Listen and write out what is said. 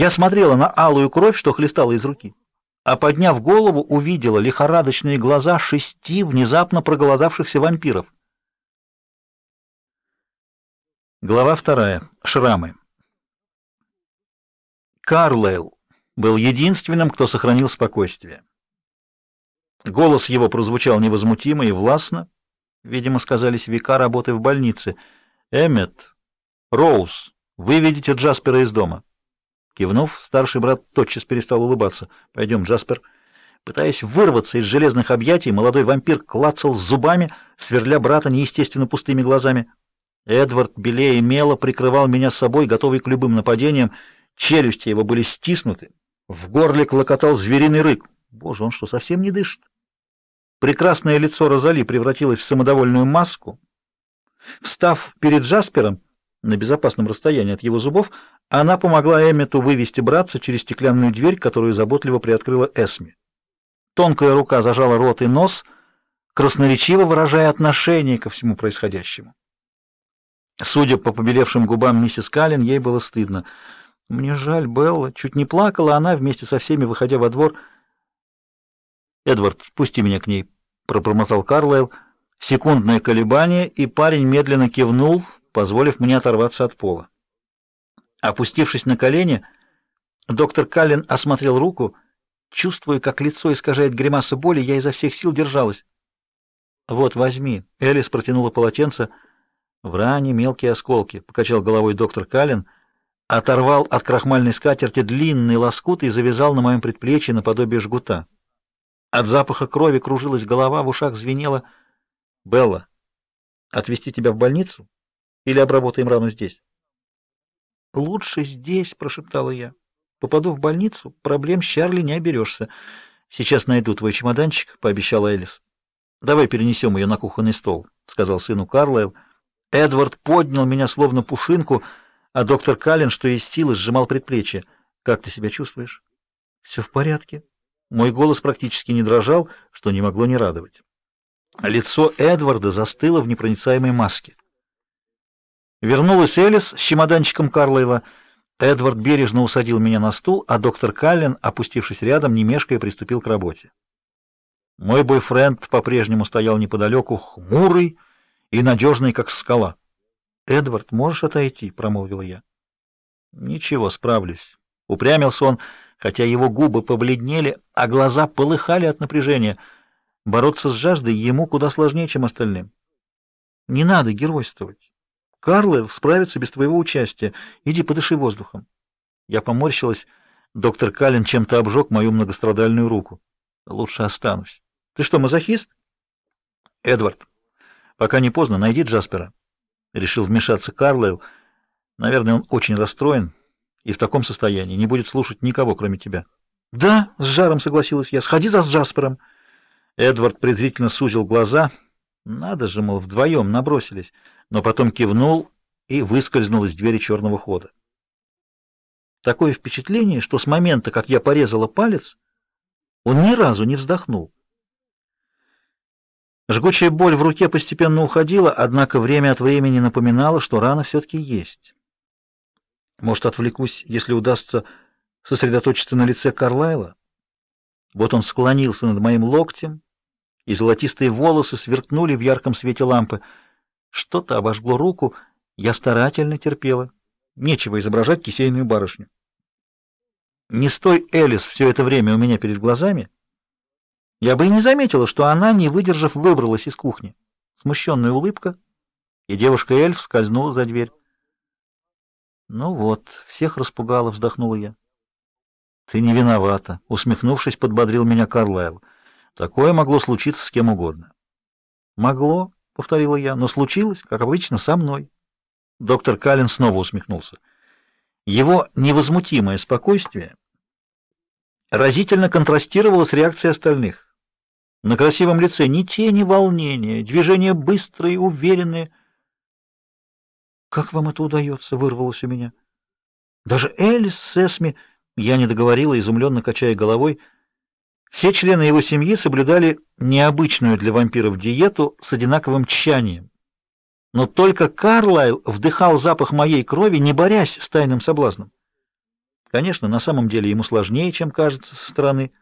Я смотрела на алую кровь, что хлестала из руки, а подняв голову, увидела лихорадочные глаза шести внезапно проголодавшихся вампиров. Глава вторая. Шрамы. Карлайл был единственным, кто сохранил спокойствие. Голос его прозвучал невозмутимо и властно. Видимо, сказались века работы в больнице. «Эммет, Роуз, выведите Джаспера из дома». Кивнув, старший брат тотчас перестал улыбаться. «Пойдем, Джаспер». Пытаясь вырваться из железных объятий, молодой вампир клацал зубами, сверля брата неестественно пустыми глазами. Эдвард белее мело прикрывал меня собой, готовый к любым нападениям. Челюсти его были стиснуты. В горле клокотал звериный рык. Боже, он что, совсем не дышит? Прекрасное лицо Розали превратилось в самодовольную маску. Встав перед Джаспером на безопасном расстоянии от его зубов, она помогла Эммету вывести братца через стеклянную дверь, которую заботливо приоткрыла Эсми. Тонкая рука зажала рот и нос, красноречиво выражая отношение ко всему происходящему. Судя по побелевшим губам миссис Каллен, ей было стыдно. «Мне жаль, Белла». Чуть не плакала она, вместе со всеми, выходя во двор, — Эдвард, пусти меня к ней, пробормотал Карлайл. Секундное колебание, и парень медленно кивнул, позволив мне оторваться от пола. Опустившись на колени, доктор Каллен осмотрел руку, чувствуя, как лицо искажает гримаса боли, я изо всех сил держалась. Вот, возьми. Элис протянула полотенце. В ране мелкие осколки, покачал головой доктор Каллен, оторвал от крахмальной скатерти длинный лоскут и завязал на моем предплечье наподобие жгута. От запаха крови кружилась голова, в ушах звенело. «Белла, отвезти тебя в больницу или обработаем рану здесь?» «Лучше здесь», — прошептала я. «Попаду в больницу, проблем с Чарли не оберешься. Сейчас найду твой чемоданчик», — пообещала Элис. «Давай перенесем ее на кухонный стол», — сказал сыну Карлайл. Эдвард поднял меня словно пушинку, а доктор Каллен, что из силы, сжимал предплечье. «Как ты себя чувствуешь?» «Все в порядке», мой голос практически не дрожал, что не могло не радовать. Лицо Эдварда застыло в непроницаемой маске. Вернулась Элис с чемоданчиком Карлайла. Эдвард бережно усадил меня на стул, а доктор Каллен, опустившись рядом, не мешкая, приступил к работе. Мой бойфренд по-прежнему стоял неподалеку, хмурый и надежный, как скала. «Эдвард, можешь отойти?» — промолвил я. «Ничего, справлюсь». Упрямился он, хотя его губы побледнели, а глаза полыхали от напряжения. Бороться с жаждой ему куда сложнее, чем остальным. Не надо геройствовать. Карлайл справится без твоего участия. Иди подыши воздухом. Я поморщилась. Доктор Каллен чем-то обжег мою многострадальную руку. Лучше останусь. Ты что, мазохист? Эдвард, пока не поздно, найди Джаспера. Решил вмешаться Карлайл. Наверное, он очень расстроен и в таком состоянии не будет слушать никого, кроме тебя. Да, с жаром согласилась я. Сходи за Джаспером. Эдвард презрительно сузил глаза. Надо же, мол, вдвоем набросились, но потом кивнул и выскользнул из двери черного хода. Такое впечатление, что с момента, как я порезала палец, он ни разу не вздохнул. Жгучая боль в руке постепенно уходила, однако время от времени напоминало, что рана все-таки есть. Может, отвлекусь, если удастся сосредоточиться на лице Карлайла? Вот он склонился над моим локтем, и золотистые волосы сверкнули в ярком свете лампы. Что-то обожгло руку, я старательно терпела. Нечего изображать кисейную барышню. Не стой Элис все это время у меня перед глазами, я бы и не заметила, что она, не выдержав, выбралась из кухни. Смущенная улыбка, и девушка-эльф скользнула за дверь. Ну вот, всех распугала, вздохнула я. Ты не виновата, усмехнувшись, подбодрил меня Карлайл. Такое могло случиться с кем угодно. Могло, повторила я, но случилось, как обычно, со мной. Доктор Каллен снова усмехнулся. Его невозмутимое спокойствие разительно контрастировало с реакцией остальных. На красивом лице ни тени волнения, движения быстрые, уверенные. Как вам это удается?» — вырвалось у меня. Даже Элис с Эсми, я не договорила, изумленно качая головой. Все члены его семьи соблюдали необычную для вампиров диету с одинаковым тщанием. Но только Карлайл вдыхал запах моей крови, не борясь с тайным соблазном. Конечно, на самом деле ему сложнее, чем кажется со стороны.